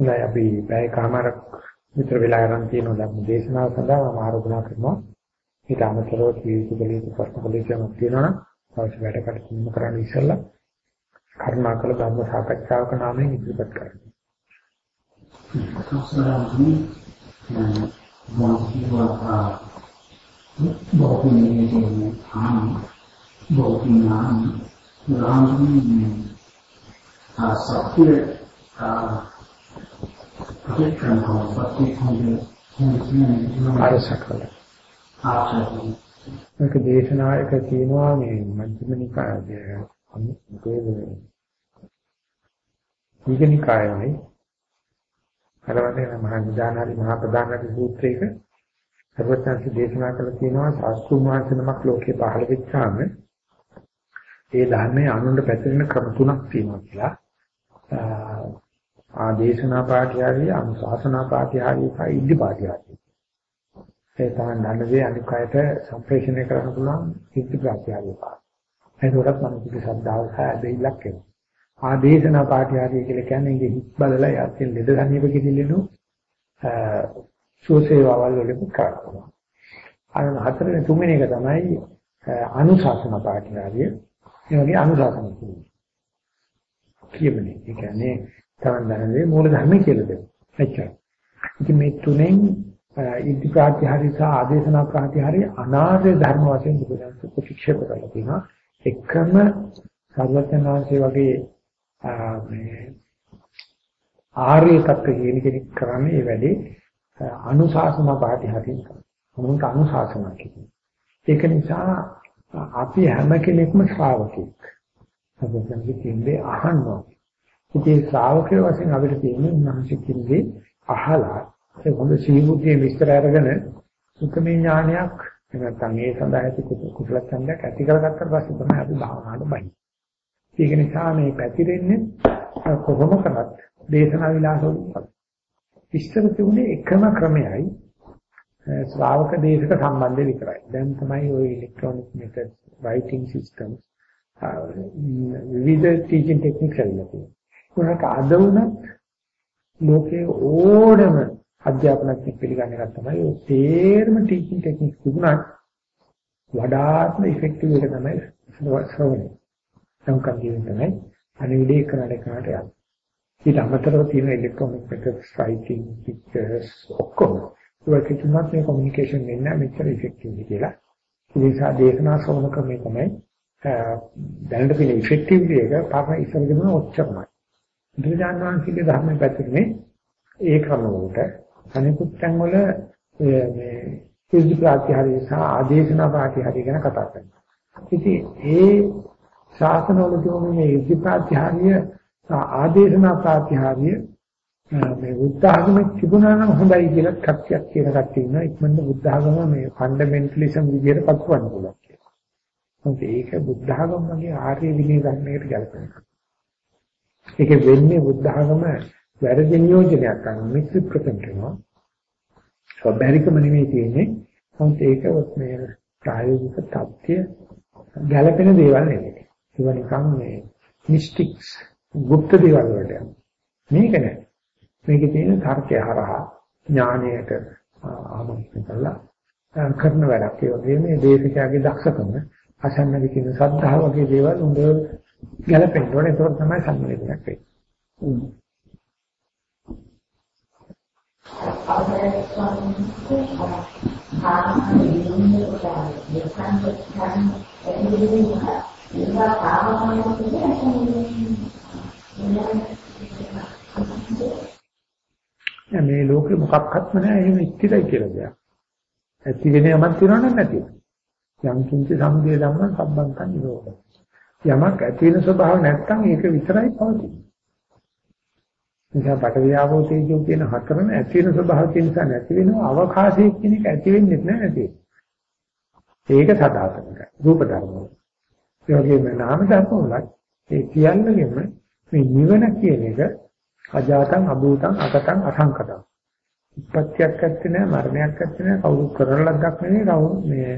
හොඳයි අපි බය කාමර විතර වෙලා ගන්න තියෙන ධර්ම දේශනාව සඳහා මම ආරාධනා කරනවා. ඊට අමතරව කීයුතුකලී ප්‍රශ්න කලේශයක් තියෙනවා නම් අවශ්‍ය වැඩ කටයුතු කරන්න ඉස්සෙල්ලා කරුණාකර ධර්ම සාකච්ඡාවක නාමයෙන් ඉදිරිපත් කරන්න. සසරාදී මොහොතවා බොහෝමීනේ ආන බොහෝනාන් රාමී ආ සත්‍ය ආ ප්‍රතික්‍රම සත්‍ය අරසකල. ආශාවයි මේක දේශනායක තියෙනවා මේ මජ්ක්‍ධිම නිකායේ මොකේද දීඝනිකායයි අරවැදේ මහා නිදානාලි මහා ප්‍රධානරි සූත්‍රයක සර්වඥාන්ස දේශනා කළ තියෙනවා සාස්ත්‍රුන් වහන්සේ නමක් ලෝකේ පහළ වෙච්චාම ඒ ධර්මයේ අනුන්ට පැතිරෙන ක්‍රම තුනක් තියෙනවා කියලා. ආදේශනා පාඨයයි අනුශාසනා පාඨයයි සහ ඉද්ධි පාඨයයි ඒ තමයි ධනවේ අනිකයට සම්ප්‍රේෂණය කරන්න පුළුවන් ඉද්ධි පාඨයයි පා ඒකටත් මනසේ ශ්‍රද්ධාව සහ දෙයිලක් එනවා ආදේශනා පාඨයයි කියලා කියන්නේ ඉතින් හිත් බලලා යකින් ලෙඩ ගන්නේක කිදිලෙනු සුවසේවාවල් වලින් කරනවා අර හතරවෙනි තුන්වෙනි එක තමයි අනුශාසන පාඨයයි ඒ වගේ අනුශාසන කියන්නේ කියමනේ. ඒ කියන්නේ තමන් දැනන්නේ මූල ධර්ම කියලා දෙන්න. එච්චරයි. ඉතින් මේ තුනෙන් ඉද්ධි ප්‍රාතිහාරය සහ ආදේශනා ප්‍රාතිහාරය අනාර්ය ධර්ම වශයෙන් බුදුන්ස ප්‍රතික්ෂේප කරලා තියෙනවා. එකම සර්වඥාන්සේ වගේ මේ ආර්ය තත්ත්ව කියන කෙනෙක් කරන්නේ ඒ වැඩේ අනුශාසනා ප්‍රාතිහාරයෙන් කරනවා. මොනක අනුශාසනා කියන්නේ. ඒක නිසා අපි හැම කෙනෙක්ම ශ්‍රාවකෙක්. සර්වඥාන්සේ කියන්නේ අහනවා. ඉතින් ශ්‍රාවකයෝ වශයෙන් අපිට තියෙන්නේ උන්වහන්සේ කිව්වේ අහලා ඒ හොඳ සීමුතිය විස්තර අරගෙන සුතමේ ඥානයක් නැත්නම් ඒ සඳහා ඇති කුසල ඡන්දයක් ඇති කරගත්තට පස්සේ තමයි අපි භාවනාවට බහින්නේ. ඒක නිසා මේ පැතිරෙන්නේ කොහොම කරත් දේශනා විලාසවලින්. විස්තර තිබුණේ එකම ක්‍රමයයි ශ්‍රාවක දේශක සම්බන්ධය විතරයි. දැන් තමයි ওই ඉලෙක්ට්‍රොනික මෙතඩ්ස්, රයිටිං සිස්ටම්ස් විවිධ ටීචින් ටෙක්නික්ස් ඇවිල්ලා තියෙනවා. උනට අද වුණත් ලෝකයේ ඕනම අධ්‍යාපනඥයෙක් පිළිගන්න එකක් තමයි ඔය තේරම ටීචින් ටෙක්නික් තිබුණත් වඩාත්ම ඉෆෙක්ටිව් එක තමයි ශ්‍රවණය. සංකම් කියන තමයි අනිවිදේ කරන්න කරන්නට යන්නේ. ඊට අමතරව තියෙන ඉලෙක්ට්‍රොනික මෙතඩ්ස්, රයිටිං, පික්චර්ස් ඔක්කොම ඒක කිසිමත් මේ කොමියුනිකේෂන් වෙන්නේ මෙච්චර ඉෆෙක්ටිව් කියලා. ඒ නිසා දේශනා ශ්‍රවණ ක්‍රමය තමයි දැනට තියෙන ඉෆෙක්ටිව් එක පාපන ඉස්සරගෙන ඔච්චරමයි. බුදුජාන විශ්වවිද්‍යාලයේ ධර්ම පැතිරෙන්නේ ඒ ක්‍රම වලට අනිකුත් තැන් වල මේ සිද්ධි ප්‍රාතිහාරය සහ ආදේශනා ප්‍රාතිහාරය ගැන කතා කරනවා. ඉතින් ඒ ශාසනවල තියෙන මේ සිද්ධි ප්‍රාතිහාරය සහ ආදේශනා ප්‍රාතිහාරය මේ බුද්ධ ආගමේ තිබුණා නම් හොඳයි කියලා කච්චියක් කියන කට්ටිය ඉන්නවා. ඉක්මනට බුද්ධ ආගම මේ ෆන්ඩමෙන්ටලිසම් විදියට පත්වන්න පුළුවන් කියලා. මොකද ඒක බුද්ධ ආගම වගේ ආර්ය විනය ධර්මයකට ගැලපෙනවා. ඒක වෙන්නේ බුද්ධ ධර්ම වැරදි නියෝජනයක් අනුව මිත්‍ය ප්‍රකම්පනවා. ස්වභාවිකම නෙමෙයි තියෙන්නේ. මොකද ඒක මේ ප්‍රායෝගික தත්ත්‍ය ගැළපෙන දේවල් නෙමෙයි. ඒවා නිකන් මේ මිස්ටික්ස් গুপ্ত දේවල් වලට යනවා. මේක නෑ. මේකේ තියෙන තර්කය හරහා ඥානයට ආමන්ත්‍රණය කළා කරන වැඩක්. ඒ වගේම මේ දේශකයාගේ දක්ෂකම අසන්නද කියන සද්ධා වගේ දේවල් උඹ ගැලපෙන්න ඕනේ. ඒක තමයි සංවේදනයක් වෙන්නේ. මේ ලෝකෙ මොකක්වත්ම නැහැ එහෙම ඉතිරයි කියලා දෙයක්. ඇති වෙන යමක් තියනවද නැතිද? යම් කිංච සමුදය ධම්ම සම්බන්තන් නිරෝධය. යමක් ඇති වෙන ස්වභාව නැත්නම් ඒක විතරයි පවතින්නේ. නිසා පටවියාවෝ තේජෝ කියන හතරම ඇති වෙන ස්වභාව තියෙන නිසා නැති වෙනවා අවකාශයේ කියන එක ඇති වෙන්නේ නැහැ නැති. ඒක සදාතනිකයි. රූප ධර්ම. ඒ වගේම නාම ධර්ම වල ඒ කියන්නේම මේ නිවන කියන එක අජාතං අභූතං අකතං අසංකතං. උපත්යක් ඇත්තේ නැහැ මරණයක් ඇත්තේ නැහැ කවුරු කරන ලද්දක් නෙවෙයි කවුරු මේ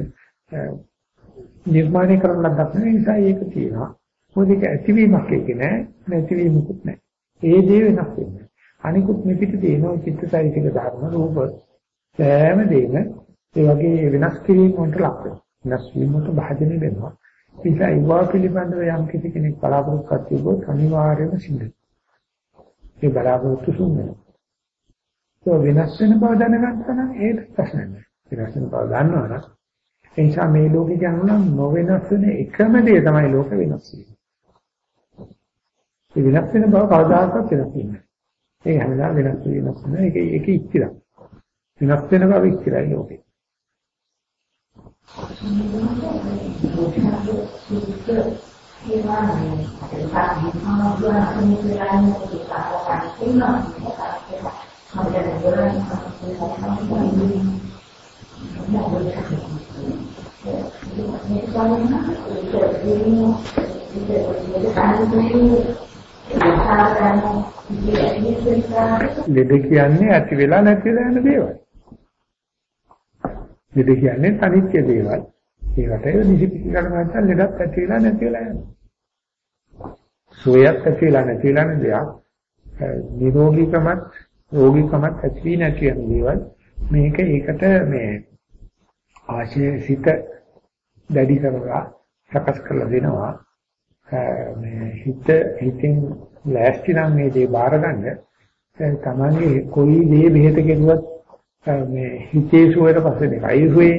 නිර්මාණය කරන ලද්දක් නෙවෙයි නිසා ඒක තියෙනවා. මොකද ඒක ඇතිවීමක් ඒක නෑ නැතිවීමකුත් නෑ. ඒ දේ වෙනස් වෙන්නේ. අනිකුත් මෙපිට දේනෝ චිත්තසයිතික ධර්ම රූප සෑම දෙයක්ම ඒ වගේ වෙනස් කිරීම වලට ලක් වෙනවා. වෙනස් වීම වලට භාජනය වෙනවා. නිසා ඒවා පිළිබඳව යම් කිසි කෙනෙක් බලාපොරොත්තු වෙද්දී අනිවාර්යයෙන්ම සිද්ධ ඒ බලාපොරොත්තු සුන්දරයි. ඒ වෙනස් වෙන බව දැනගත්තා නම් ඒක ප්‍රශ්නයක් නෑ. වෙනස් වෙන බව දන්නවනම් ඒ නිසා මේ ලෝකේ කියනවා නොවෙනස් වෙන එකම දේ තමයි ලෝක වෙනස් වීම. ඒ වෙනස් වෙන බව කවදාකවත් වෙනස් වෙන්නේ නෑ. ඒ හැමදාම වෙනස් වෙනස් වෙන එක ඒක ඉච්චිරක්. වෙනස් වෙන බව ඉච්චිරයි ලෝකේ. ලෙඩ කියන්නේ ඇති වෙලා නැති වෙලා යන දේවල්. ලෙඩ කියන්නේ අනිත්‍ය දේවල්. ඒකට ඒ නිසිපිසි කරන නැත්නම් ලෙඩක් ඇති වෙලා නැති වෙලා යනවා. සෝයක් ඇති වෙලා නැති වෙලා යන දෙයක්. නිරෝගීකමත් රෝගීකමත් ඇති වී නැති වෙන දේවල්. මේක ඒකට මේ ආශය සිත දැඩි කරලා සකස් කරලා දෙනවා. මේ හිත හිතෙන් ලෑස්ති නම් මේ දේ බාර ගන්න. තමන්ගේ කොයි දේ බෙහෙත කෙරුවත් මේ හිතේ සුවයට පස්සේ මේකයි සුවේ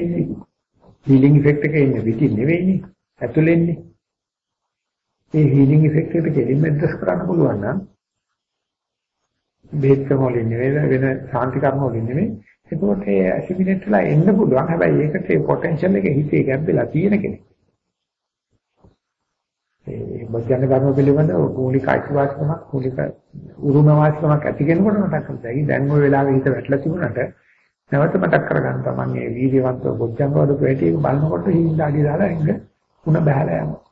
හීලින් ඉෆෙක්ට් එක එන්නේ පිටින් නෙවෙයිනේ ඇතුළෙන්නේ. ඒ හීලින් ඉෆෙක්ට් එකට දෙලින් ඇඩ්ජස්ට් කරන්න පුළුවන් නම් බෙහෙත් වලින් නෙවෙයි වෙන සාන්ති කර්ම වලින් නෙවෙයි ඒකෝට ඒ ඇසිමිනේට් වෙලා එන්න පුළුවන් හැබැයි ඒකට ඒ පොටෙන්ෂල් එක හිතේ ගැඹෙලා තියෙන කෙනෙක් ඒ බොජ්ජංග ධර්ම පිළිබඳ මූලික අයිතිවාසිකමක් මූලික උරුම වාසිකමක් ඇති කෙනෙකුට මතක් කරගන්න. දැන් ওই වෙලාවේ හිත වැටලා තිබුණාට නැවත මතක් කරගන්න තමන් මේ වීර්යවන්තව බොජ්ජංග වල ප්‍රේටි බලනකොට හිඳාඩි දාලා එංග උණ බහැලා යනවා.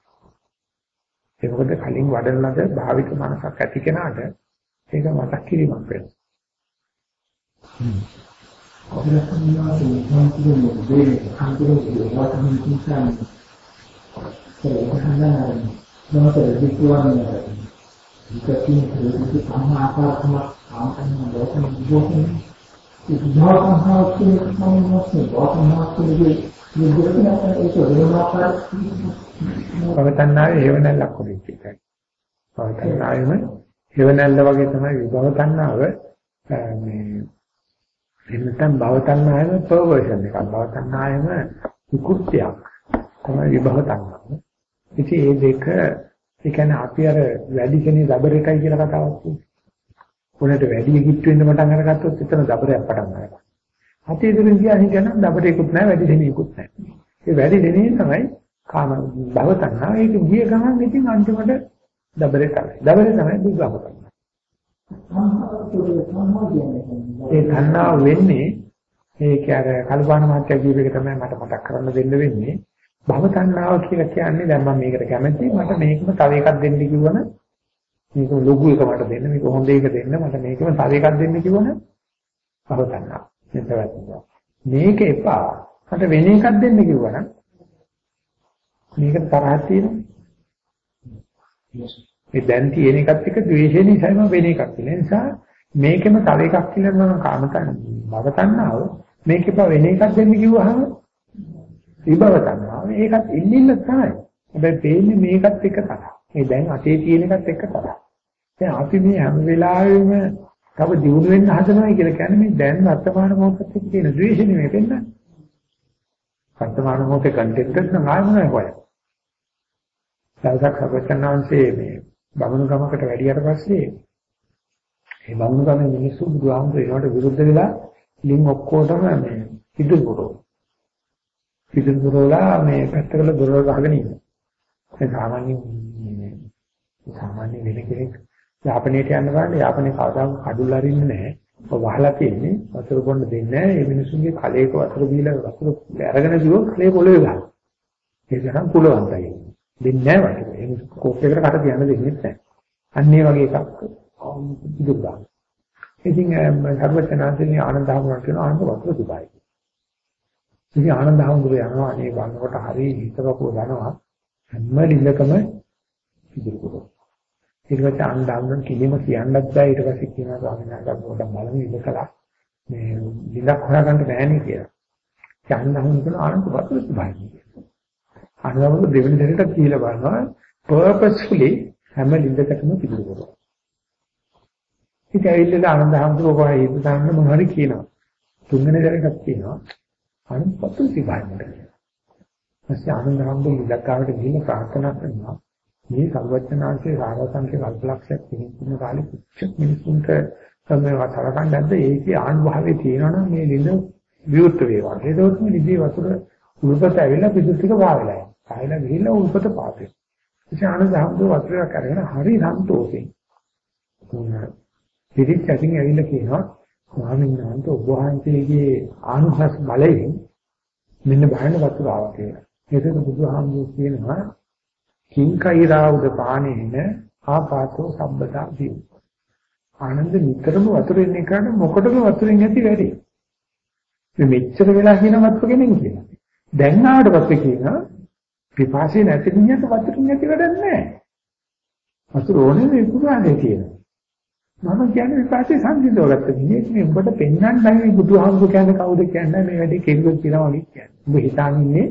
ඒ මොකද කලින් වඩන ලද භාවික මනසක් ඇති කෙනාට ඒක මතක් කිරීමක් වෙනවා. අපිට සම්මානයේ සංකීර්ණ දෙයක් අන්තිමට වටහන් කිසාන ඒක නොතර විකුවන්නේ ඉතින් ඒක සම්මාපාත්ම ආන්තන දෝෂන දෝෂන ඒක දෝෂන හාස්කේ සම්මෝස්නේ දෝෂන හාස්කේ නිදුරකන ඒක වෙනමාකාර පවතන්නාවේ හේව නැල්ලක් වගේ එකයි. පවතන්නාවෙම හේව නැල්ල වගේ තමයි විභව තණ්හාව මේ එන්නතම් භව තණ්හාවෙම පර්වර්ෂන් එකක්. භව තණ්හාවෙම විකෘතියක් තමයි විභව තණ්හාව. ඉතින් මේ දෙක ඒ කියන්නේ අපි අර වැඩි කෙනේ දබරටයි කියලා කතාවක් තියෙනවා. උනට වැඩි කිට්ටු වෙන්න පටන් අරගත්තොත් එතන දබරයක් පටන් ගන්නවා. අතේ දුරින් ගියා හිතන දබරේකුත් නැහැ වැඩි දෙනියකුත් නැහැ. ඒ වැඩි දෙනිය තමයි කාම භව තණ්හා. ඒක ගිය ගමන් ඉතින් අන්තිමට දබරේ තමයි. දබරේ තමයි දුක්ඛම තණ්හා. ඒ තණ්හා වෙන්නේ ඒක අර කල්පනා මාත්‍ය කියප එක තමයි මට මතක් කරන්න දෙන්න වෙන්නේ. භව තණ්හාව කියලා කියන්නේ දැන් මම මේකට කැමතියි. මට මේකම තව එකක් දෙන්න කිව්වන මේක ලොකු එක මට දෙන්න මේක හොඳ එක දෙන්න මට මේකම තව එකක් දෙන්න කිව්වන භව තණ්හාව. මේක එපා. මට වෙන එකක් දෙන්න කිව්වන මේකට තරහක් තියෙනවා මේ දැන් තියෙන එකත් එක්ක ද්වේෂය නිසාම වෙන එකක් තියෙන නිසා මේකෙම තව එකක් කියලා මම කාමතන් භව තණ්හාව මේකෙප වෙන එකක් දෙන්න කිව්වහම විභව තණ්හාව ඒකත් ඉන්න තමයි. හැබැයි පේන්නේ මේකත් එක තරහ. මේ දැන් අතේ තියෙන එකත් එක තරහ. දැන් අපි මේ හැම වෙලාවෙම තව දියුණු වෙන්න හදනවා කියලා කියන්නේ මේ දැන් වර්තමාන මොහොතේ තියෙන ද්වේෂ නෙමෙයි වෙන්නේ. වර්තමාන මොහොතේ කන්ටෙන්ට් එක නම් ආයෙ මොනවද කොහෙද? සල්සක් සබචනාංශයේ මේ බමුණු ගමකට වැඩියට පස්සේ මේ බමුණු ගමේ මිනිස්සු බුදුහාමුදුරේට විරුද්ධ වෙලා ලින් ඔක්කොටම මේ පිටුපුරෝ පිටු දුරලා මේ පැත්තකල දොර ගහගෙන ඉන්නවා. ඒ සාමාන්‍ය මේ සාමාන්‍ය වෙන කෙනෙක් යාපනයට යන්න බලන්න යාපනයේ කවදාම කඩුල් අරින්නේ නැහැ. ඔය වහලා තියෙන්නේ වතුර බොන්න දෙන්නේ නැහැ. මේ මිනිසුන්ගේ කලයක වතුර බීලා වතුර අරගෙන දිවොත් කලේ පොළවේ ගහනවා. ඒ තරම් කුලවන්තයි. දෙන්නේ නැහැ වතුර. ඒ කෝප් එකට කට තියන්න දෙන්නේ නැහැ. අන්න ඒ වගේ එකක් දුක්දා. ඉතින් සර්වචනාන්තේ ආනන්ද හමුවට කියන ආනන්ද වතුර දුබයි. ඉතින් ආනන්ද හඳුර යනවා අනේ බලනකොට හරි හිතකපුව යනවා හැම ලිලකම ඉදිරියට. ඊට පස්සේ අන්දාන්න කිලිම කියන්නත් බෑ ඊට පස්සේ කියනවා ස්වාමීන් වහන්සේ පොඩ්ඩක් බලමු ඉඳලා මේ ලිඳක් හොයාගන්න බෑනේ කියලා. යන්නහම කියන ආනන්ද වතුර තිබයි. අනුරම දෙවෙනි දෙකට කියලා බලනවා purposefully හැම ලිඳකටම පිළිගු කරනවා. ඉතින් ඇවිල්ලා ආනන්ද හම්දුර කොහේ ඉඳ ගන්න මොන හරි කියනවා. තුන්වෙනි දරකට කියනවා අනුන් වතුර තිබයි මට. ඊපස්සේ ආනන්ද හම්දුර ලිඳකාවට ගිහින් ප්‍රාර්ථනා කරනවා. මේ සර්වඥාන්සේ සාරසංඛ්‍ය කල්පලක්ෂයක් තිබුණ කාලේ කුච්ච මිනිසුන්ට තමයි වතරකන් නැද්ද ඒකේ ආනුභාවයේ තියෙනවනම් මේ ලිඳ විවුර්ත වේවා. ඒකෝත් මේ නිදී වතුර උල්පත ඇවිල්ලා පිටු ටික වාවෙලා යනවා. ආයෙලා ගිහිල්ලා උල්පත පාතේ. ඉතින් ආනන්ද හම්දු වතුරක් අරගෙන හරි සන්තෝෂෙන්. පිටිත් ඇතින් ඇවිල්ලා කියනවා ස්වාමීන් වහන්සේ ඔබ වහන්සේගේ ආනුහස් බලයෙන් මෙන්න බයන වතුර ආවා කියලා. ඒකද බුදුහාමුදුරු කියනවා කිංකෛරාවුද පානේන ආපාතෝ සම්බදා දියු. ආනන්ද නිතරම වතුරෙන් එකට මොකටද වතුරෙන් ඇති වැඩි. මේ මෙච්චර වෙලා කියනවත් කෙනෙක් කියනවා. දැන් ආවට පස්සේ කියනවා පිපාසය නැති නියත වතුරෙන් ඇති වැඩක් නැහැ. වතුර ඕනේ මේ පුරාණේ කියනවා. මම කියන්නේ විපාකේ සංසිඳවගත්ත මිනිහෙක් මේ උඹට පෙන්වන්න බෑ බුදුහාමුදුරු කියන්නේ කවුද කියන්නේ මේ වැඩේ කෙරුවොත් කියලා වගේ කියන්නේ. උඹ හිතන්නේ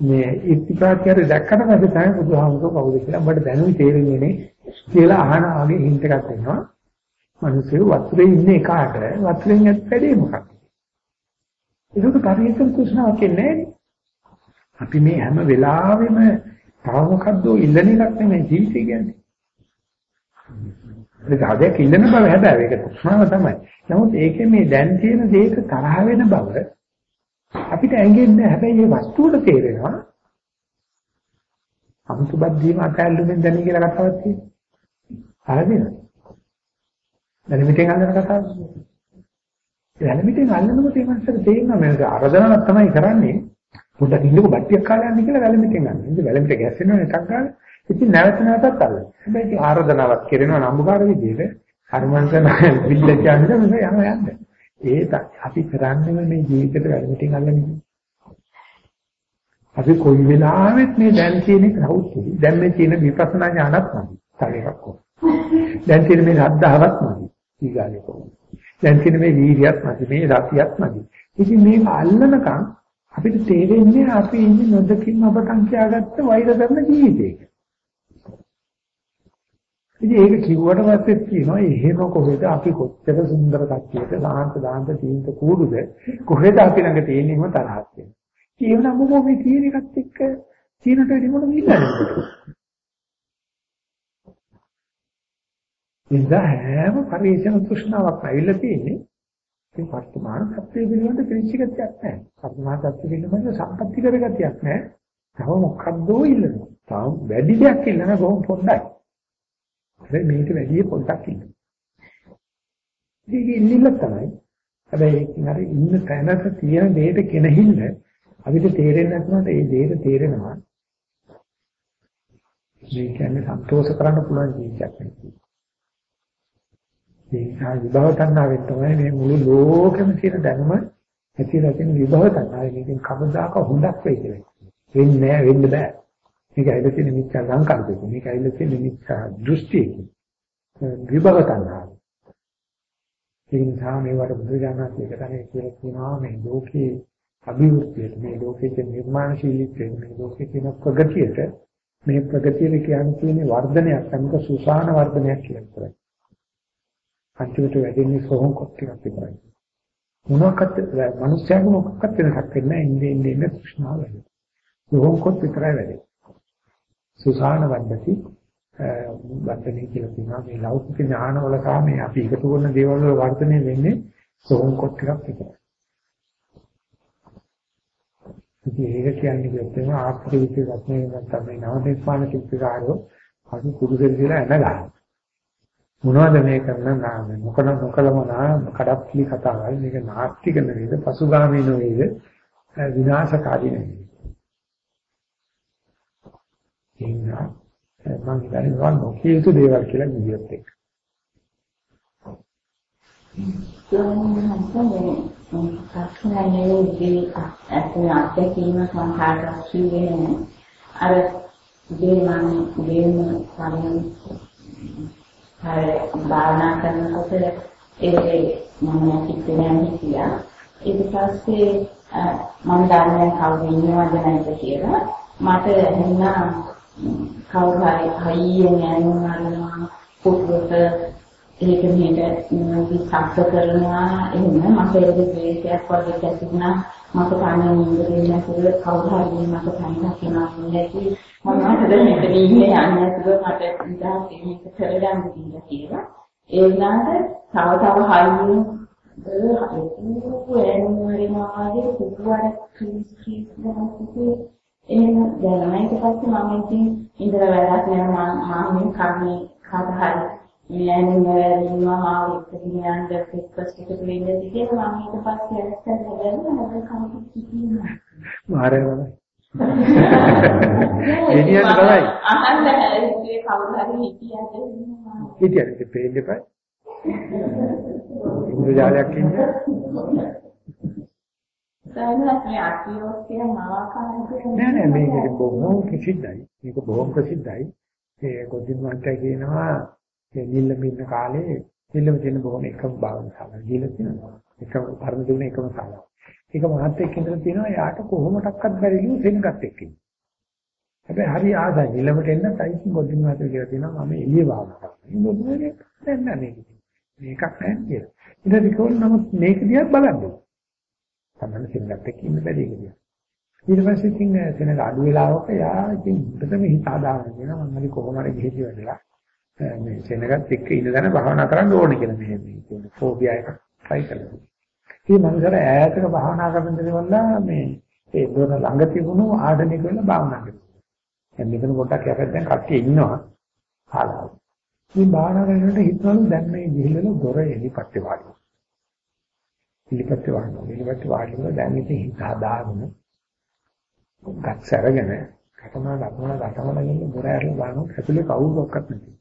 මේ ඉතිපාත්‍යර දැක්කට පස්සේ තමයි බුදුහාමුදුරුවෝ කවුද කියලා අපිට දැනුයි තේරෙන්නේ නේ කියලා අහන වගේ හින්ට් එකක් දෙනවා. මිනිස්සු වතුරේ ඉන්න එකාට වතුරෙන් ඇත් වැඩේ මොකක්ද? ඒක පරිේෂණ කුෂ්ණාවක් කියන්නේ අපි මේ හැම වෙලාවෙම තව මොකද්ද ඉල්ලන එකක් නෙමෙයි ජීවිතය කියන්නේ. ඒක හදයක් ඉල්ලන බව හැබැයි ඒක කුෂ්ණාව තමයි. නමුත් ඒකේ මේ දැන් තියෙන දේක තරහ වෙන බව අපිට ඇඟෙන්නේ හැබැයි මේ වස්තුවට තේරෙනවා අමුතුබත් දීම අතැල්ලුමින් දැනි කියලා කතාවක් තියෙනවා. හරිද? දැනිමිටෙන් අල්ලන කතාවක්. දැනිමිටෙන් අල්ලනකොට මේ මනසට තේරෙනවා මේක අරදනාවක් තමයි කරන්නේ. පොඩ්ඩක් ඉන්නකො බට්ටියක් කාලා යන්න කියලා වැලමිටෙන් ගන්න. ඉතින් වැලමිට ගැස්සෙනවා එකක් ගන්න. ඉතින් නැවත නැවතත් අල්ලන. හැබැයි ආරාධනාවක් කරනවා නම්බුකාර විදිහට හර්මන්තන බිල්ල කියන්නේ මෙහෙ යනවා යන්නේ. ඒ අපි කරන්නේ මේ ජීවිතේට වැඩමිටින් අල්ලන්නේ. අපි කොයි වෙලාවෙත් මේ දැන් තියෙන කවුරුත් දැන් මේ තියෙන විපස්සනා ඥානත් නැති. තව එකක් කොහොමද? දැන් තියෙන මේ ශ්‍රද්ධාවක් නැති. ඊගාලේ කොහොමද? දැන් තියෙන මේ වීර්යයක් නැති. මේ රතියක් නැති. ඉතින් මේක අල්ලනකම් අපිට තේරෙන්නේ අපි ඉන්නේ නොදකින් අපටන් කියාගත්ත වෛර කරන ජීවිතයක. ඉතින් ඒක කිව්වට පස්සේ කියනවා එහෙම කොහෙද අපි කොච්චර සුන්දර කච්චියට සාන්ත දාන්ත තීන්ත කූඩුද කොහෙද අපි ළඟ තියෙනේම තරහක් වෙන. ඒ වුණාම මොකෝ මේ තියෙන එකත් එක්ක තියෙනට වැඩි මොනවද ඉල්ලන්නේ. ඉඳා හැම පරිශන තෘෂ්ණාවක් ඇවිල්ලා තියෙන්නේ ඒ වර්තමාන සත්‍ය පිළිබඳ පිළිචිකත්වයක් නැහැ. වර්තමාන සත්‍ය පිළිබඳ සම්පත්‍ති කරගතියක් නැහැ. තව මොකක්දෝ ඉල්ලනවා. තාම වැඩි දෙයක් ඉල්ලන කොහොම පොඩ්ඩයි. හැබැයි මේක වැඩි පොඩ්ඩක් ඉන්න. ඒක ඉල්ලilla තමයි. හැබැයි ඒකින් අර ඉන්න තැනක තියෙන දෙයට කෙනහිල්ල අපිට තේරෙන්නේ නැත්නම් ඒ දෙයට තේරෙනවා. මේ කියන්නේ සන්තෝෂ කරන්න පුළුවන් ජීවිතයක් නෙවෙයි. ඒ නිසා විභව තණ්හාවෙන් තමයි මේ මුළු ලෝකෙම තියෙන දැනුම ඇතිලා තියෙන විභව තණ්හාවෙන් මේකෙන් කවදාක හොඳක් වෙයි කියලා. වෙන්නේ නැහැ වෙන්න බෑ. මේක ඇවිල්ලා තියෙන මිත්‍යා සංකල්පයක. මේක ඇවිල්ලා තියෙන මිත්‍යා දෘෂ්ටියක. විභව තණ්හාව. ඒ නිසා මේවට බුදුජානක එක තමයි කියලා කියනවා මේ ලෝකේ අභිවෘද්ධියට මේ ලෝකයේ නිර්මාණශීලීත්වයට මේ ලෝකයේ තියෙන ප්‍රගතියට මේ ප්‍රගතිය කියන්නේ වර්ධනයක් අනික සුසාන වර්ධනයක් කියලා කරන්නේ. අන්තිමට වැඩින්නේ සෝහන් කොට ටිකක් විතරයි. මොනවාකට මිනිස්යාගේ මොකක්වත් වෙනසක් වෙන්නේ නැහැ ඉන්නේ ඉන්නේ ඉන්නේ තෘෂ්ණාව වැඩි. සෝහන් කොට විතරයි වැඩි. සුසාන වද්දති වර්ධනය කියලා කියනවා මේ ලෞකික ඥානවල සහ මේ අපි එකතු කරන දේවල් වල වර්ධනය වෙන්නේ සෝම් කොට ටිකක් විතරයි. ඉතින් ඒක කියන්නේ කිව්වොත් ආර්ථික විද්‍යාවේ නැත්නම් මේ නව නිර්මාණ ශිල්පකාරයෝ අපි කුරුසෙල් කියලා එනගා. මොනවද මේ කරන නාම මොකන මොකලම නා කඩප්පලි කතාවයි මේක නාස්තික නෙවෙයිද පසුගාමී නෙවෙයිද විනාශකාරී නෙවෙයි. ඉන්නා මම හිතන්නේ වන් නොකිය යුතු දේවල් කියලා නිදියොත් එක්ක. සක්නයේදී අතන අත්දැකීම සංඛාරයක් කියන්නේ අර දේමන් දේම සමන් හරි භාවනා කරනකොට ඒ මම හිතේ හිතියා ඊට පස්සේ මම දන්නේ කවුරු ඉන්නවද නැද්ද කියලා මට එන්න කවුරු හරි හයියෙන් යනවා පුදුට ඒක මෙහෙට විස්තර කරනවා. එහෙම මට ඒක ද්වේෂයක් වගේ ඇතිුණා මට කන්නේ ඉඳගෙන නැතුව කවුරු හරි මට කන්නක් වෙනවා නැති. මම හිතද මෙතන ඉන්නේ යන්නේ නැතුව මට ඉඳලා මේක කරගන්න දෙන්න කියලා. ඒ වුණාට තව තව හයියෙන් ඒ හරිමාගේ කුඩුවර ක්‍රීස් ක්‍රීස් ගන්නකොට එහෙම දැනලා ඊට පස්සේ මම ඉතින් ඉඳලා වැඩක් නෑ මම මම කන්නේ කාට හරි එක්කගෙන යන්න බ්‍රෙක්ෆාස්ට් එක දෙන්න කියලා මම ඊට පස්සේ ඇත්තට බැලුවා මොකද කවුද කිව්වා මාරේවල එනියන් තමයි අහන්න ඒ කවුරු හරි හිටියද? හිටියද? පේන්න එපා. ඉන්ද්‍රජාලයක් ඉන්නේ. නෑ නෑ මේක බොහොම ප්‍රසිද්ධයි. මේක බොහොම ප්‍රසිද්ධයි. ඒ ගොඩින් වන්ටයි කියනවා ඒ නිල්ලම ඉන්න කාලේ නිල්ලම තියෙන බොහොම එකම භාවන ශාලාව කියලා තියෙනවා. එකම පරම දුන්න එකම ශාලාව. ඒක මහත් එක්ක ඉඳලා තියෙනවා යාට කොහොමඩක්වත් බැරිලු සෙනගත් එක්ක. හැබැයි හරි ආසයි නිල්ලමට එන්න සයිසින් ගොඩින් වන්ට කියලා තියෙනවා මම එළිය භාවන කරනවා. මේ මොකද දැන් නෑ මේක. මේකක් නෑ කියලා. ඊට පස්සේ නමුත් මේක දිහා බලන්න. තමයි සෙනගත් එක්ක ඉන්න බැරි එක දිහා. ඊට පස්සේ ඉතින් සෙනග අඩු වෙලාවක යා ඉතින් හොඳටම හිත ආදාගෙන කියනවා මම හරි කොහොම හරි ගිහින් ඉවරලා මේ සෙනගත් එක්ක ඉඳගෙන භාවනා කරන්න ඕනේ කියලා මේ මේ කියන්නේ ෆෝබියා එක try කරනවා. ඉතින් මනුස්සර ඈතක භාවනා කරන දෙවල්ලා මේ ඒ දොර ළඟ තිබුණු ආඩනික වෙලා භාවනා කරනවා. දැන් මෙතන පොඩ්ඩක් යකත් දැන් කට්ටිය ඉන්නවා. කාලාව. මේ භාවනා කරනකොට හිතවලු දැන් මේ ගිහිල්ලා දොර එලිපත්තේ වාඩි. එලිපත්තේ වාඩි. එලිපත්තේ වාඩි වෙලා දැන් ඉතින් හිත හදාගෙන ගක්සරගෙන කටමන ලකුණ ගටමන ගිහින් දොර ඇරලා බලනවා ඇතුලේ කවුරුවක්වත් නැහැ.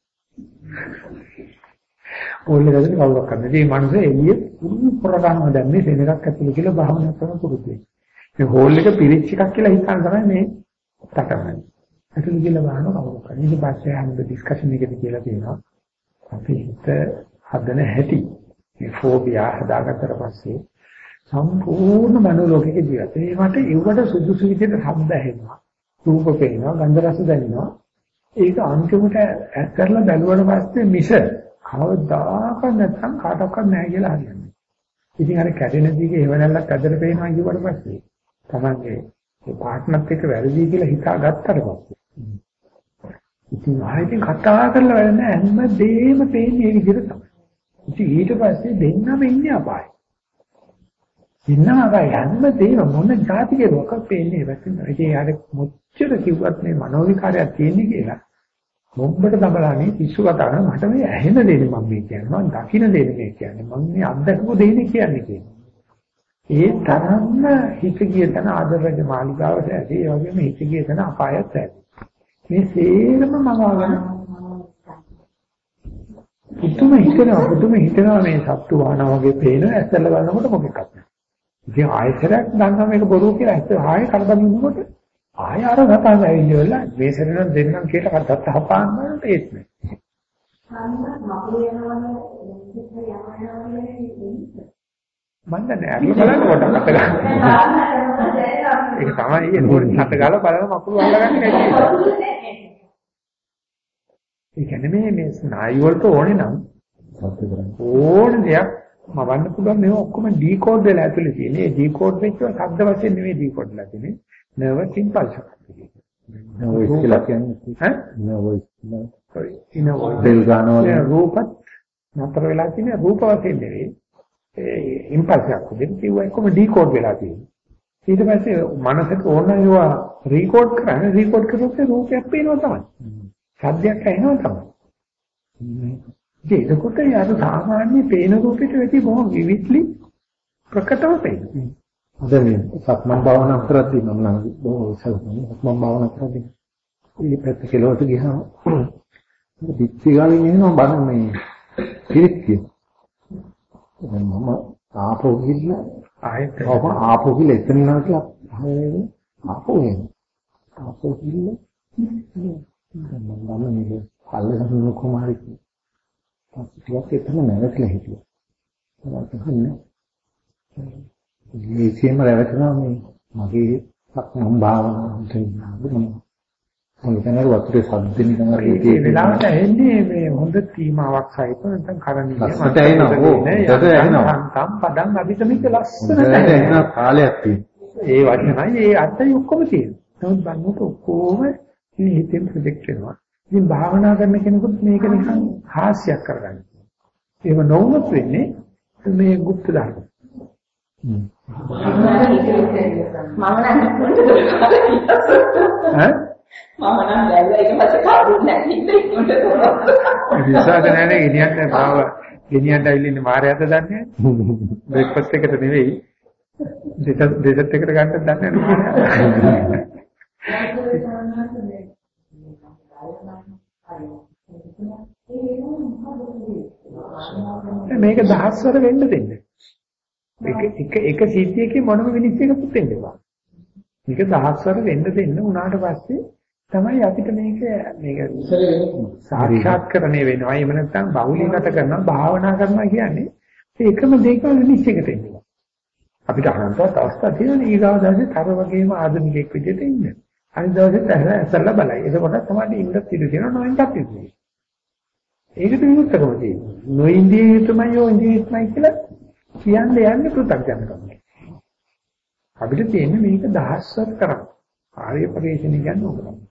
ඕල්ල ගදලා කවුරක් කරන්නේ. මේ මනුස්සය එළිය පුරුදු කරගන්නවා දැන් මේ සෙනගක් ඇතුළේ කියලා භාවනා කරන පුරුදු වෙයි. මේ හෝල් එක පිරිච් එකක් කියලා හිතන තමයි මේ තකරන්නේ. ඇතුළේ කියලා බලනවා කවුරක් කරන්නේ. ඊට පස්සේ අහන්න ඩිස්කෂන් එකදී කියලා තියෙනවා. අපි හිත හදන හැටි මේ ෆෝබියා හදාගත්තට පස්සේ සම්පූර්ණ මනෝලෝකික ජීවිත. ඒකට ඒවට සුදුසු විදිහට ශබ්ද ඇහෙනවා. රූප පේනවා, ගන්ධ රස දැනෙනවා. ඒක අන්තිමට ඇත් කරලා බැලුවට පස්සේ මිස කවදාකවත් නැත්නම් කාටවත් නැහැ කියලා හරියන්නේ. ඉතින් අර කැඩෙන දිගේ එවනල්ලක් ඇදලා පේනවා කියවට පස්සේ තමන්ගේ ඒ පාර්ට්නර්ත් එක්ක වැරදි කියලා හිතාගත්තට පස්සේ ඉතින් ආයෙත් කතා කරලා වැඩ නැහැ හැම දෙයක්ම පේන්නේ මේ විදිහට තමයි. ඉතින් ඊට පස්සේ දෙන්නම ඉන්නේ අපායේ. ඉන්නවා අපායේ හැම දෙයක්ම මොන જાති කෙරුවක පේන්නේ වැටෙනවා. ඒකේ ආර මොච්චර කිව්වත් මේ මනෝවිකාරයක් තියෙන්නේ කියලා. මොබ්බට දබලානේ පිස්සු කතා කරන මට මේ ඇහෙන දෙන්නේ මම මේ කියන්නේ. මම දකින්න දෙන්නේ මේ කියන්නේ. මම මේ අත්දැකපු දෙන්නේ කියන්නේ කියන්නේ. ඒ තරම්ම හිත ගිය තැන ආදරජ මාලිගාවට ඇදී ඒ වගේම හිත ගිය තැන අපායත් ඇදී. මේ සේරම මවාගෙන පුතුම හිතනවා. පුතුම හිතනවා මේ සත්තු වානා වගේ පේන ඇස්සල බලනකොට මොකක්ද ඉතින් ආයතරයක් ගන්නවා මේක බොරු කියලා ඇත්ත ආයෙ කරබන් ඉන්නකොට ආය අර ගතන් ඇවිල්ලා මේ සෙරණ දෙන්නම් කියලා කතාත් හපාන්න වලට ඒත් නෑ. මන්ද නෑ අර බලන්න කොට අත ගන්න. ඒක තමයි එතකොට අත ගාලා බලන මකුළු අල්ලගන්නේ නැහැ. ඒ කියන්නේ මේ මේ ස්නායු වලට ඕනේ නම් ඕන දෙයක් මවන්න පුළුවන් මේවා ඔක්කොම ඩිකෝඩ් වෙලා ඇතුලේ තියෙන. ඒ ඩිකෝඩ් වෙච්ච ශබ්ද වශයෙන් නෙවෙයි ඩිකෝඩ් වෙලා තියෙන්නේ. nervous impulse එකක්. නෝයිස් කියලා කියන්නේ ඈ noise sorry a voice. Bell ගන්නවා රූපත් නතර වෙලා තියෙන රූප වශයෙන් නෙවෙයි. ඒ ඉම්පල්ස් එකක් උදේ කිව්වා එක්කම ඩිකෝඩ් වෙලා තියෙනවා. ඊට පස්සේ මනසට ඕන ඒවා රෙකෝඩ් කරන්නේ රෙකෝඩ් කරොත් රූපයක් පේනවා තමයි. සද්දයක් ඇහෙනවා තමයි. ඒකකොට යාර සාමාන්‍ය පේන රූපෙට වැඩි බොහොම විවිධලි ප්‍රකටව පේනවා. අද මේ සක්මන් භාවනා කරද්දී මම නම් බොහෝ ඉස්සල්ලා සක්මන් භාවනා කරද්දී මේ පැත්ත කෙලවට ගියාම පිටි ගාලින් එනවා බන මේ පිරික්කිය. දැන් මම ආපහු ගිහිල්ලා ආයෙත් ඔබ ආපහු ගිහිල්ලා එතන ඉන්නවා කියලා එනවා. ආපහු ගිහිල්ලා දැන් මම දන්නේ අල්ලගෙන කොමාරි ටිකක් එතන නැවතලා හිටියා. ඒක හන්නේ. මේකේම රැවටෙනවා මේ මගේ සක්මන් භාවනාවට ඉන්නවා. මොන කෙනෙක් වතුරේ සද්ද නිකන් අර ඒ වෙලාවට එන්නේ මේ හොඳ තීමාවක් සහිත නැත්නම් කරණීය ලස්සනට එනවා. ඕ, හොඳට එනවා. සම් පදම් අභිසමික ලස්සනට එනවා. එන කාලයක් තියෙනවා. ඒ වචනයි ඒ අර්ථය ඔක්කොම තියෙනවා. නමුත් බannකොට ඔක්කොම මේ හිතෙන් ප්‍රොජෙක්ට් වෙනවා. ඉතින් භාවනා කරන කෙනෙකුත් මේක නිකන් හාස්‍යයක් කරගන්න. එහෙම නොවුනොත් වෙන්නේ මේ গুপ্ত ධර්ම. හ්ම්. මම නම් හිතුවට ඈ? මම නම් බැලුවා ඊට පස්සේ කවුරුත් නැති ඉන්න ඉක්මනට විශ්වාස නැහැ ගෙනියන්න භාව ගෙනියන්න ඇවිල්ලා ඉන්නේ මායයද දන්නේ බ්‍රේක්ෆාස්ට් එකට නෙවෙයි ඩෙසර්ට් ඩෙසර්ට් එකට ගන්නත් දන්නේ නැහැ මේක දහස්වර වෙන්න දෙන්න. එක එක එක සිද්ධියකින් මොනම විනිශ්චයකට දෙන්න එපා. මේක දහස්වර වෙන්න දෙන්න උනාට පස්සේ තමයි අපිට මේක මේක සාක්ෂාත්කරණය වෙනවා. එහෙම නැත්නම් බහුලීගත කරනවා, භාවනා කරනවා කියන්නේ ඒකම දෙයක විනිශ්චයකට එන්නේ. අපිට අනන්තවත් අවස්ථා තියෙනවා ඊගාව දවසේ තර වගේම ආධුනිකෙක් විදිහට ඉන්න. අනිත් දවසේ ඇහැලා ඇසලා බලයි. එතකොට තමයි ඉන්න ඉඩ තියෙනවා නොඉන්නත් ඉන්නේ. ඒකට විමුක්තකම තියෙනවා. නොඉන්දිය යුතුමයි යෝ ඉන්දිය යුතුමයි කියලා කියන්නේ යන්නේ පෘථග්ජනකම. අපිට තියෙන්නේ මේක දහස්වත් කරන්න. ආර්ය පරිශ්‍රණය කියන්නේ ඕක තමයි.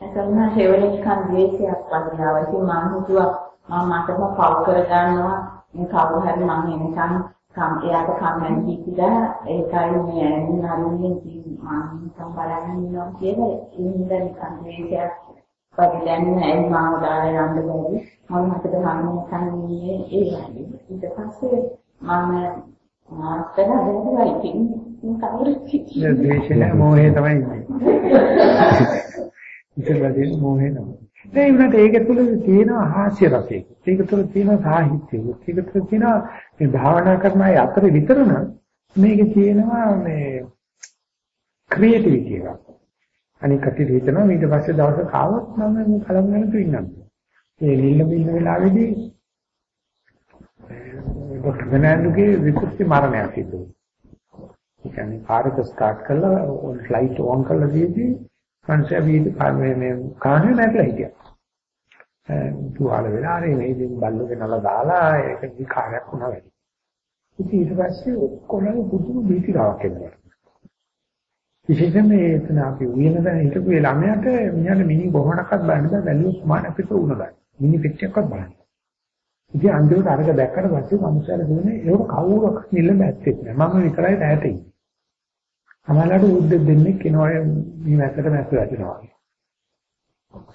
එතන හේවනිකන් ද්වේෂයක් වගේ අවශ්‍ය මම හිතුවා මම මටම පව කර ගන්නවා මේ කවුරු හරි මම එනකන් කම් එයාට කම්මැලි කිව්ලා ඒකයි මේ නරුණින් මම නිකන් බලන්න ඉන්නවා කියලා ඉන්න නිකන් ද්වේෂයක් වගේ දැන් ඇයි මාව දාලා යන්න බැරි මම හිතට මම නිකන් ඉන්නේ ඒ වගේ ඊට පස්සේ මම මාස්තර බැලුවා ඉතින් කවුරු ඒ ද්වේෂය නෑ මොහේ තමයි ඉන්නේ. ඉතින් මොහේ නම. ඒ වුණාට ඒක තුළ තියෙන හාස්‍ය රසයක්. ඒක තුළ තියෙන සාහිත්‍යයක්. ඒක තුළ තියෙන මේ භාවනා කරන අය අතර විතරන මේකේ තියෙනවා මේ ක්‍රියේටිවිටි එකක්. අනික කටි හිතනවා ඊට පස්සේ දවසක ආවොත් මම මේ කලම් නැතුව ඉන්නම්. ඒ නිල්ලම ඉන්න වෙලාවේදී ડોક્ટર ගණන්දුගේ විකෘති මරණයක් සිදු වුණා. ඒ කියන්නේ කාර්යක ස්ටාර්ට් කළා ඕන් ෆ්ලයිට් ඕන් කළා දීදී සංසය වීදි කාර්යයේ මේ කාර්යය නැట్లా හිටියා. තුවාල වෙලා හරි මේ ඉතින් බල්ලෝගේ නල දාලා ඒක විකාරයක් වුණා වැඩි. ඉතින් ඊට පස්සේ ඔක්කොම පුදුම බීතිකාවක් එනවා. විශේෂයෙන්ම එතන අපි උයන දැන හිටපු ඒ ළමයාට මිනිහට මිනි බොහොමනක්වත් බලන්න බෑ බැලුවොත් සමාන අපිට උණ ගන්න. මිනි පෙට්ටියක්වත් බලන්න. ඉතින් අන්තිමට අරක දැක්කට පස්සේ මනුස්සයලා දුන්නේ ඒක කවුරක් නිල්ල බැත්තේ නෑ. මම විතරයි ඈත ඉන්නේ. සමහරවිට උද්ද දෙන්නේ කෙනා මේ මැස්සට මැස්ස වැටෙනවා.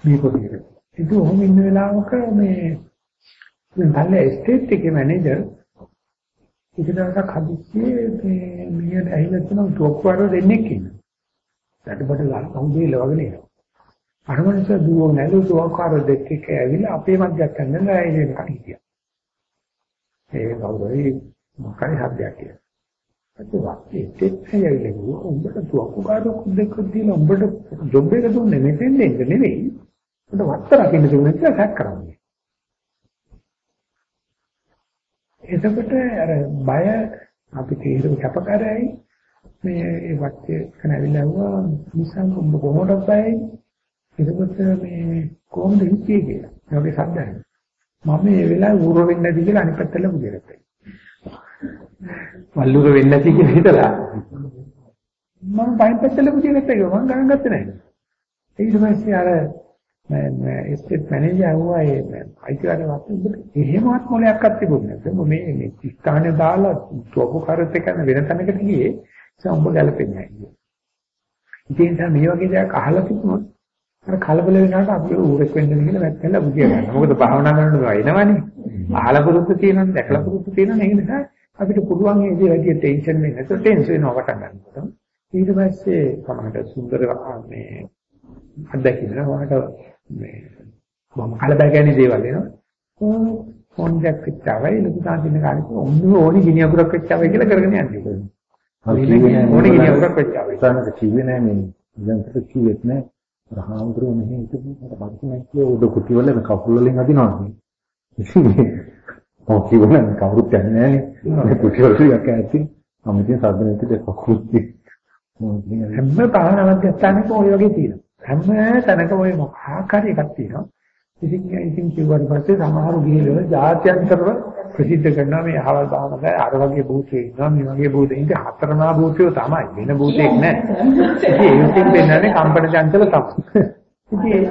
මේ පොඩියට. ඉතින් ඔහොම ඉන්න වෙලාවක මේ දැන් එස්ටේට් එකේ මැනේජර් ඉතින්සක් හදිස්සියේ මේ මිනිහට ඇහිලා තියෙන තොක්වර දෙන්නෙක් ඉන්නවා. ඊටපස්සේ ලා කවුදේ ලවගෙන එනවා. අරමනස දුව නැලු තොක්වර දෙකක ඇවිල්ලා අපේ මැදයක් කරනවා ඒ කටිය. ඒ කවුරුයි මොකයි හදයක් කියලා. අද වාක්‍යයේ දෙත්තයයිලු උඹට තුවක්කු කාරක දෙක දීලා උඹට ජොබ් එක දුන්නේ මෙතෙන් දෙන්න නෙවෙයි. උඹට වත්තර රකින්න දුන්නේ කියලා සැක කරන්නේ. එතකොට අර බය අපි තීරු කැපකරයි මේ ඒ වත්තේ කනවිලා වුණා නිසං උඹ කොහොමද බයයි? එතකොට මේ කොහොමද හිතේ කියලා. ඒකේ සද්දයි. මම මේ වෙලාවේ ඌර වෙන්නේ නැති කියලා අනිත් පැත්තට ලබුදෙරත්. වල්ලුක වෙන්නේ නැති කියලා හිතලා මම පයින් පැත්තට ලබුදෙරත් කිව්වා මම ගණන් ගත්තේ නැහැ. ඊට පස්සේ අර මම එස්ටේට් මැනේජර් ආවා ඒ අයිතිවාරය වත් එහෙමවත් මොලයක්වත් තිබුණේ නැහැ. මේ මේ ස්ථානේ දාලා තොපු කරත් එක වෙන තැනකට ගියේ සම්බ ගැලපෙන්නේ නැහැ. ඉතින් මේ වගේ දෙයක් අහලා තිබුණොත් අර කලබල වෙනාට අපි ඌරෙක් වෙන්න කියලා වැත්තලා බුදිය ගන්න. මොකද භාවනා කරනකොට එනවනේ. අහලා පුරුද්ද තියෙනවනේ දැකලා පුරුද්ද තියෙනවනේ. ඒ නිසා අපිට පුළුවන් මේ දේ වැඩි ටෙන්ෂන් වෙන්නේ නැතුව ටෙන්ෂන් වෙනවා පටන් ගන්නකොට. ඊට පස්සේ සමහරට සුන්දර මේ අත්දැකීම් වලට මේ මම කලබගෑනි දේවල් එනවා. ෆෝන් එකක් පිටාවයි ලොකු තාන්තින කාලෙක ඔන්න ඕනි ගිනි අකුරක් වෙච්චාවයි කියලා කරගෙන යන්නේ. හරි කිව්වේ නෑ. මේ ඉඳන්ට කිව්වෙත් නෑ. රහාඳුරෝ මෙහෙ ඉතින් මට බඩුනේ කිය උඩ කුටි වල කකුල් වලින් අදිනවා. ඔව් කිව්වනම් කවුරුත් යන්නේ නැහැ නේ. කුටි වල ටිකක් ඇති. මම ඉතින් සද්ද නැති දෙයක් කකුල් හැම භාවනාවක් ගත්තාම ඔය වගේ තියෙනවා. හැම තැනකම ඔය මොකක් හරි එකක් තියෙනවා. ඉතින් ඉතින් කිව්වට පස්සේ සමහරු ගිහිල්ලා ජාත්‍යන්තරව ප්‍රසිද්ධ කරනවා මේ අහවල් භාවනාව අර වගේ භූතේ ඉන්නවා මේ වගේ භූතේ ඉඳ හතරමා භූතයෝ තමයි වෙන භූතෙක් නෑ. ඉතින් ඒකෙන් වෙනන්නේ කම්පන චංචල තමයි. ඉතින්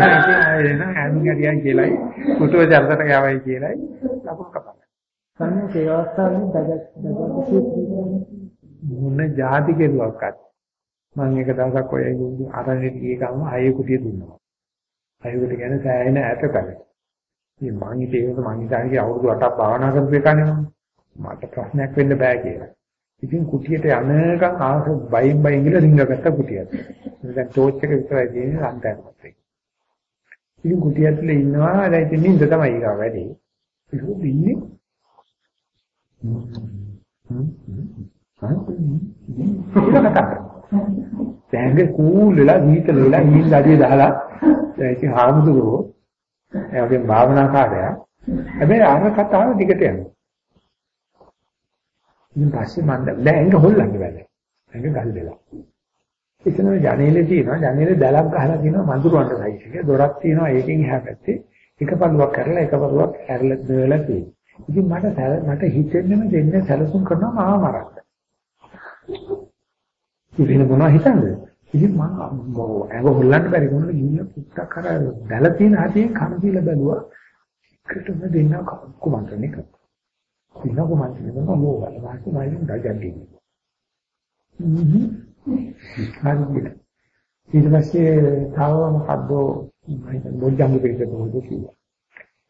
නෑ එන ඇන්ගරියන් කියලයි කුටුව චර්තට ගාවයි කියලයි ලකුණු කපන්න. සම්මත ඒ අවස්ථාවේ දගස් දගස් මොන જાති කෙරුවක්වත් මම එක දවසක් ඔය අරණේ ගිය ගම හය කුටිය දුන්නා. හය කුටිය ගැන සෑහෙන ඈතකල. ඉතින් මං හිතේ ඒක මං හිතන්නේ අවුරුදු 8ක් භාවනා කරපු එකනේ මට ප්‍රශ්නයක් වෙන්න බෑ කියලා. ඉතින් කුටියට යනකම් ආස බයින් බයින් ගිහලා රිංගගත්ත කුටියට. දැන් ටෝච් එක විතරයි තියෙන්නේ ලන්තෑමත් එක්ක. ඉතින් කුටිය ඇතුලේ ඉන්නවා දැන් ඉතින් නින්ද තමයි ඊගා වැඩි. ඒක ඉන්නේ. දැන් කූල් වෙලා දීතල වෙලා නින්ද අඩිය දාලා දැන් ඉතින් හාමුදුරුවෝ එයාගේ භාවනා කාර්යය හැබැයි අර කතාව දිගට යනවා. ඉතින් පස්සේ මම දැන් ඇඟ හොල්ලන්න බෑ. ඇඟ ගල් වෙලා. එතන ජනේලේ තියෙනවා ජනේලේ දැලක් ගහලා තියෙනවා මඳුරවන්ට සයිස් එක. දොරක් තියෙනවා ඒකෙන් එහා පැත්තේ එක පළුවක් කරලා එක පළුවක් ඇරලා දෙලා තියෙනවා. ඉතින් මට මට හිතෙන්නම දෙන්නේ සැලසුම් කරනවා මාව මරන්න. ඉතින් මොනවා හිතන්නේ? ඉතින් මම ඇඟ හොල්ලන්න බැරි මොනවද ගිහින් පුත්තක් කර දැල තියෙන හැටියෙන් කන දීලා බැලුවා. එකටම දෙන්න කුමන්ත්‍රණය කරා. ඉන්නකො මම කියනවා මොකද වාසි වයින් දජන්ටි. හ්ම්. ඊට පස්සේ තව මොකද්ද මම බොජ්ජංග පිළිබඳව බොහෝ කිව්වා.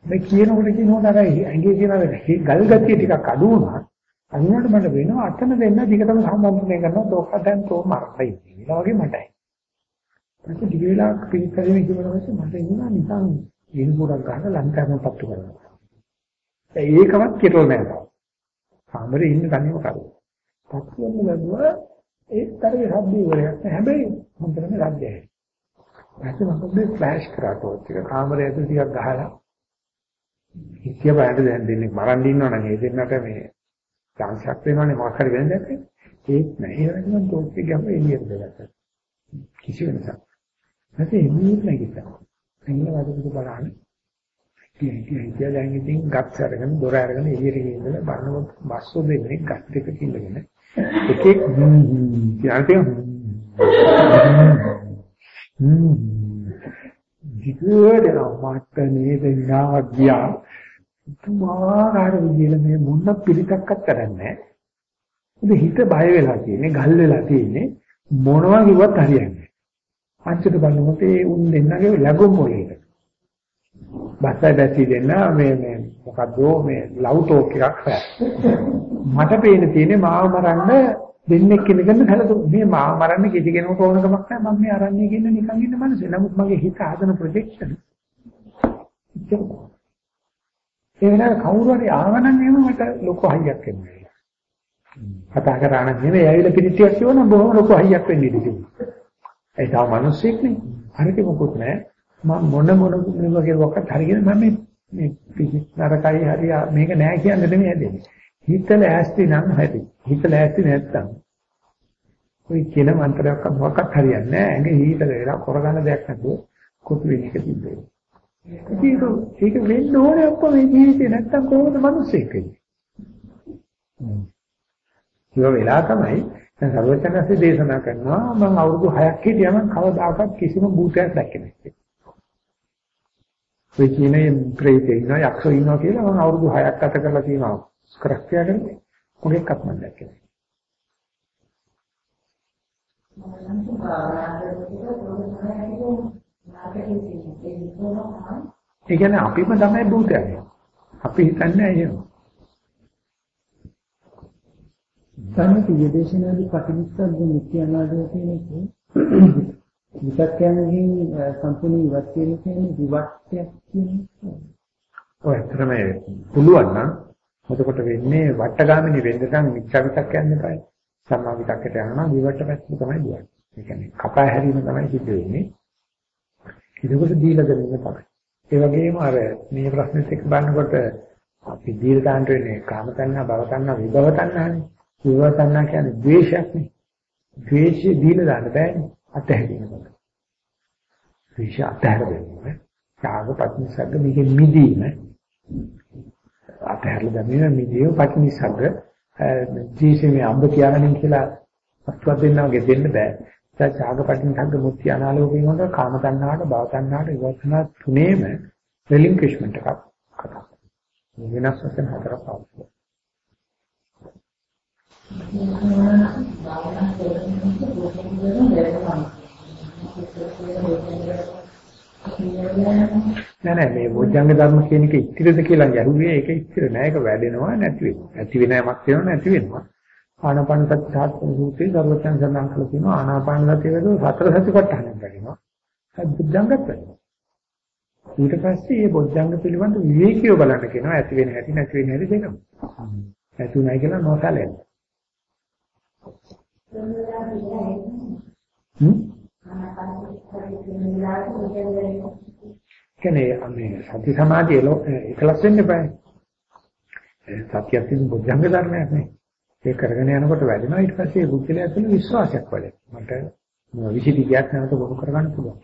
මේ කියනකොට කියනකොට අර ඇඟේ කියන ගල් ගතිය ටිකක් අඩු වුණා. අනිවාර්යයෙන් මට වෙනවා අතන දෙන්න දිගටම සම්බන්ධනය කරනවා තෝක දැන් තෝ මරයි. ඒ වගේ මටයි. ඊට දිග වෙලා පිළිපැදෙන්නේ කියනකොට මට එනවා නිකන් ඉල්පුරක් ගන්න ලංකාවෙන් පත්තු කරනවා. ඒකවත් කෙරෙන්නේ නැහැ. කාමරේ ඉන්න තනියම කරුවා. පස්සෙන් ලැබුවා ඒත් තරේ රබ්බි වරයක් නැහැ. හැබැයි හොඳටම රබ්බයි. ඊපස්සේ මම ෆ්ලෑෂ් කරා ටෝච් එක කාමරේ ඇතුළේ ටිකක් ගහලා ඉතිය බයද දැන් දෙන්නේ මරන් ඉන්නවනම් ඒ දෙන්නට මේ chance එකක් වෙනවනේ මොකක් හරි වෙන දෙයක්. ඒත් නෑ ඒ වගේම ටෝච් එක ගම එළියට දාගත්තා. කිසි වෙනසක්. නැත්නම් එන්නේ නැගිට්ටා. එන්න වදිනකොට බලන්න ඉතින් දැන් ඉතින් ගත් අරගෙන දොර අරගෙන එළියට ගිහින් බලනකොට බස්සෝ දෙන්නේ ගත් දෙක කිල්ලගෙන එකෙක් කියන්තේ දිගට මට නේද නාග්යා තුමාකාර විදිහට මේ මොන පිළිතක්වත් කරන්නේ නැහැ. හිත බය වෙලා තියෙන්නේ, ගල් වෙලා තියෙන්නේ මොනවා කිව්වත් හරියන්නේ නැහැ. අන්තිමට බලනකොට ඒ උන් දෙන්නගේ ලැබුම් මොලේට බස්සයි බැසි දෙන්න මේ මේ මොකද්ද මේ ලව් ටෝක් එකක් පෑ. මට පේන තියෙන්නේ මාව මරන්න දෙන්නෙක් කෙනෙක්ගෙන් සැලසු මේ මාව මරන්න කිසි කෙනෙකුට ඕන කමක් නැහැ මම මේ අරන්නේ කියන නිකන් ඉන්න මනසේ. නමුත් මගේ හිත හදන ප්‍රොජෙක්ෂන්. ඒ වෙලාවට කවුරු හරි ආවනම් එහෙම මට ලොකු හයියක් එන්නේ. කතා කරා නම් නෙවෙයි ඇවිල්ලා පිටිටියක් කියවනම් බොහොම ලොකු හයියක් වෙන්නේ ඉතින්. ඒ තාම මිනිස්සෙක් නේ. හරියට මොකුත් නැහැ. මම මොන මොන මේ වගේ වකට හරියට මම මේ මේ නරකයි හරි මේක නෑ කියන්නේ නෙමෙයි හැදෙන්නේ. හිත ලෑස්ති නම් හැටි. හිත ලෑස්ති නැත්තම් ඔය කියන මන්ත්‍රයක් මොකක්වත් හරියන්නේ නෑ. ඇඟ හීත වෙලා කරගන්න දෙයක් නැතුව කොටු වෙන එක තිබ්බේ. ඒක ඒක වෙන්න ඕනේ අප්පා මේ ජීවිතේ නැත්තම් කොහොමද මිනිස්සෙක් වෙන්නේ? ඒක වෙලා තමයි දැන් සර්වචනසේ දේශනා කරනවා මම අවුරුදු 6ක් හිටියම කවදාකවත් කිසිම භූතයක් දැක්කේ නැහැ. ඔය කියන්නේ ප්‍රේතේ ඉන්නවා යක්ෂෝ ඉන්නවා කියලා මම අවුරුදු 6ක් ගත කරලා තියෙනවා. ස්ක්‍රැප්තියගෙන මොකෙක්වත් මම දැක්කේ ඒ කියන්නේ අපිම තමයි භූතයන්. අපි හිතන්නේ එහෙම. සම්මිතිය දේශනාදී පටිච්චසමුප්පාද නිත්‍ය අනාදය කියන එක විතක්යන්ගෙන් සම්පූර්ණ ඉවත් වෙන කියන්නේ විවට්ටයක් කියන්නේ. ඔය ඇත්තටම පුළුවන් නම් එතකොට වෙන්නේ වට්ටගාමිනී වෙන්න නම් මිච්ඡා විතක්යන් එපායි. සම්මා විතක්කට යනවා විවට පැත්තට තමයි දුවන්නේ. ඒ කියන්නේ කපා හැරීම තමයි සිද්ධ වෙන්නේ. ඒකකොට දීලා දෙන්න තමයි. ඒ වගේම අර මේ ප්‍රශ්නෙත් එක්ක බලනකොට අපි දීලා දාන්න වෙන්නේ කාම තණ්හා, භව තණ්හා, විභව තණ්හානේ. විභව තණ්හා කියන්නේ ද්වේෂයක් නේ. ද්වේෂය දීලා දාන්න බෑනේ. අතහැරීමකට. ද්වේෂය අතහැර දෙන්න. ත්‍යාග පත්නිසග්ග මේකෙ මිදීම. අතහැරලා දැමීම මිදීම පත්නිසග්ග ජීසීමේ අඹ තියාගන්න කියලා වස්තුවක් දෙන්නා වගේ දෙන්න බෑ. ඒ ත්‍යාගපටින් සංග මුත්‍ති අනාලෝකයෙන් හොඳ කාම තණ්හාවට භව තණ්හාවට ඉවසන තුනේම රිලින්ක්විෂ්මන්ට් එකක් කතා. වෙනස් වශයෙන් හතරක් අවශ්‍යයි. නෑ නෑ මේ බොජ්ජංග ධර්ම කියන එක ඉතිරිද කියලා ගැහුවේ ඒක ඉතිර නෑ ඒක වැඩෙනවා නැති වෙනවා. ඇති වෙන යමක් තියෙනවා නැති වෙනවා. ආනාපාන සති සාස්ත්‍ර සූත්‍රයේ සර්වඥ සඳහන් කළ තියෙනවා ආනාපාන සතිය වල සතර සතිපට්ඨානයක් වැඩෙනවා. ඒ බොජ්ජංගත් වැඩෙනවා. ඊට පස්සේ මේ බොජ්ජංග පිළිබඳ විවේකීව බලන්න කියනවා ඇති වෙන හැටි නැති වෙන හැටි දෙකම. නැතුණයි කියලා නොසලෙන්න. හ්ම් කියන්නේ මේ සති සමාධිය එකලස් වෙන්න බෑ. සතියක් තියෙන බුද්ධංග ධර්මයක් නේ. ඒ කරගෙන යනකොට වැඩෙනවා ඊට පස්සේ බුද්ධිලයා තුළ විශ්වාසයක් වැඩෙනවා. මට විසිටි ගියක් නැවත බොරු කරගන්න පුළුවන්.